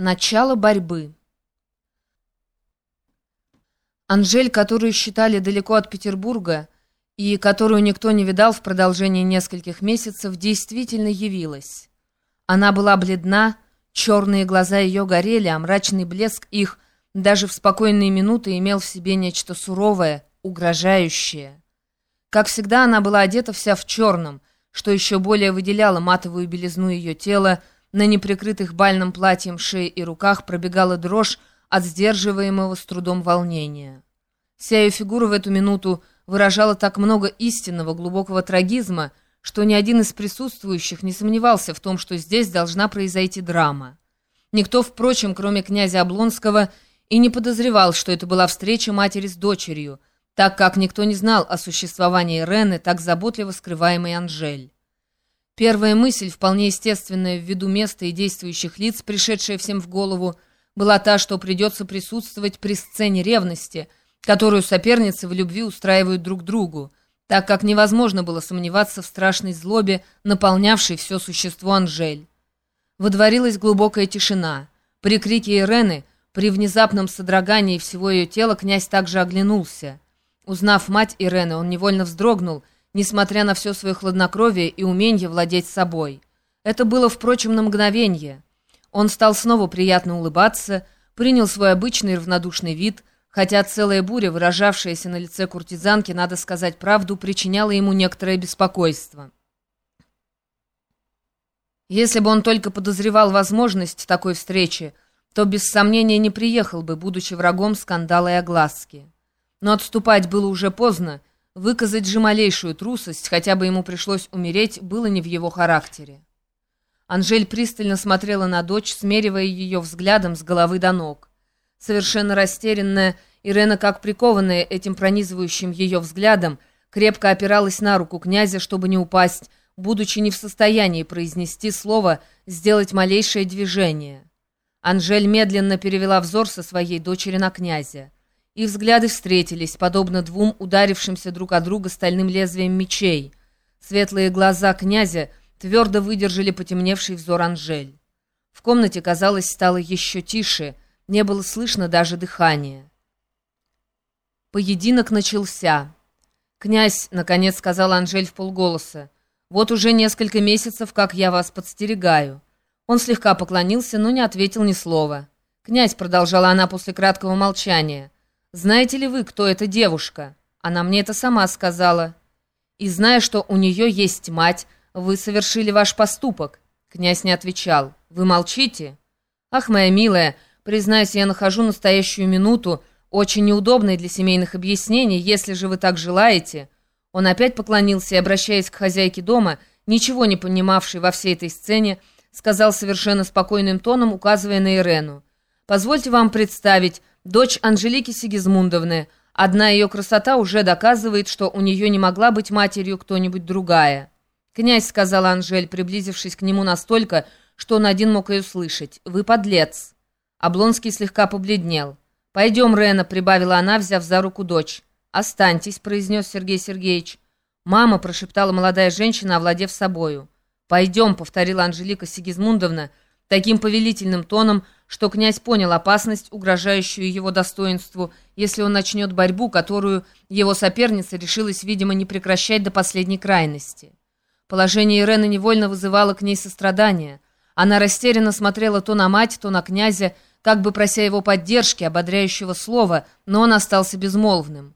Начало борьбы. Анжель, которую считали далеко от Петербурга и которую никто не видал в продолжении нескольких месяцев, действительно явилась. Она была бледна, черные глаза ее горели, а мрачный блеск их даже в спокойные минуты имел в себе нечто суровое, угрожающее. Как всегда, она была одета вся в черном, что еще более выделяло матовую белизну ее тела, на неприкрытых бальным платьем шее и руках пробегала дрожь от сдерживаемого с трудом волнения. Вся ее фигура в эту минуту выражала так много истинного, глубокого трагизма, что ни один из присутствующих не сомневался в том, что здесь должна произойти драма. Никто, впрочем, кроме князя Облонского, и не подозревал, что это была встреча матери с дочерью, так как никто не знал о существовании Рены, так заботливо скрываемой Анжель. Первая мысль, вполне естественная ввиду места и действующих лиц, пришедшая всем в голову, была та, что придется присутствовать при сцене ревности, которую соперницы в любви устраивают друг другу, так как невозможно было сомневаться в страшной злобе, наполнявшей все существо Анжель. Водворилась глубокая тишина. При крике Ирены, при внезапном содрогании всего ее тела, князь также оглянулся. Узнав мать Ирены, он невольно вздрогнул — несмотря на все свое хладнокровие и умение владеть собой. Это было, впрочем, на мгновение. Он стал снова приятно улыбаться, принял свой обычный равнодушный вид, хотя целая буря, выражавшаяся на лице куртизанки, надо сказать правду, причиняла ему некоторое беспокойство. Если бы он только подозревал возможность такой встречи, то без сомнения не приехал бы, будучи врагом скандала и огласки. Но отступать было уже поздно, Выказать же малейшую трусость, хотя бы ему пришлось умереть, было не в его характере. Анжель пристально смотрела на дочь, смеривая ее взглядом с головы до ног. Совершенно растерянная, Ирена, как прикованная этим пронизывающим ее взглядом, крепко опиралась на руку князя, чтобы не упасть, будучи не в состоянии произнести слово, сделать малейшее движение. Анжель медленно перевела взор со своей дочери на князя. Их взгляды встретились, подобно двум ударившимся друг от друга стальным лезвием мечей. Светлые глаза князя твердо выдержали потемневший взор Анжель. В комнате, казалось, стало еще тише, не было слышно даже дыхания. Поединок начался. «Князь», — наконец сказал Анжель в полголоса, — «вот уже несколько месяцев, как я вас подстерегаю». Он слегка поклонился, но не ответил ни слова. «Князь», — продолжала она после краткого молчания, — знаете ли вы, кто эта девушка? Она мне это сама сказала. И зная, что у нее есть мать, вы совершили ваш поступок. Князь не отвечал. Вы молчите? Ах, моя милая, признаюсь, я нахожу настоящую минуту, очень неудобной для семейных объяснений, если же вы так желаете. Он опять поклонился и, обращаясь к хозяйке дома, ничего не понимавшей во всей этой сцене, сказал совершенно спокойным тоном, указывая на Ирену. «Позвольте вам представить дочь Анжелики Сигизмундовны. Одна ее красота уже доказывает, что у нее не могла быть матерью кто-нибудь другая. «Князь», — сказала Анжель, приблизившись к нему настолько, что он один мог ее слышать, — «вы подлец». Облонский слегка побледнел. «Пойдем, Рена», — прибавила она, взяв за руку дочь. «Останьтесь», — произнес Сергей Сергеевич. «Мама», — прошептала молодая женщина, овладев собою. «Пойдем», — повторила Анжелика Сигизмундовна, — таким повелительным тоном, что князь понял опасность, угрожающую его достоинству, если он начнет борьбу, которую его соперница решилась, видимо, не прекращать до последней крайности. Положение Ирены невольно вызывало к ней сострадание. Она растерянно смотрела то на мать, то на князя, как бы прося его поддержки, ободряющего слова, но он остался безмолвным.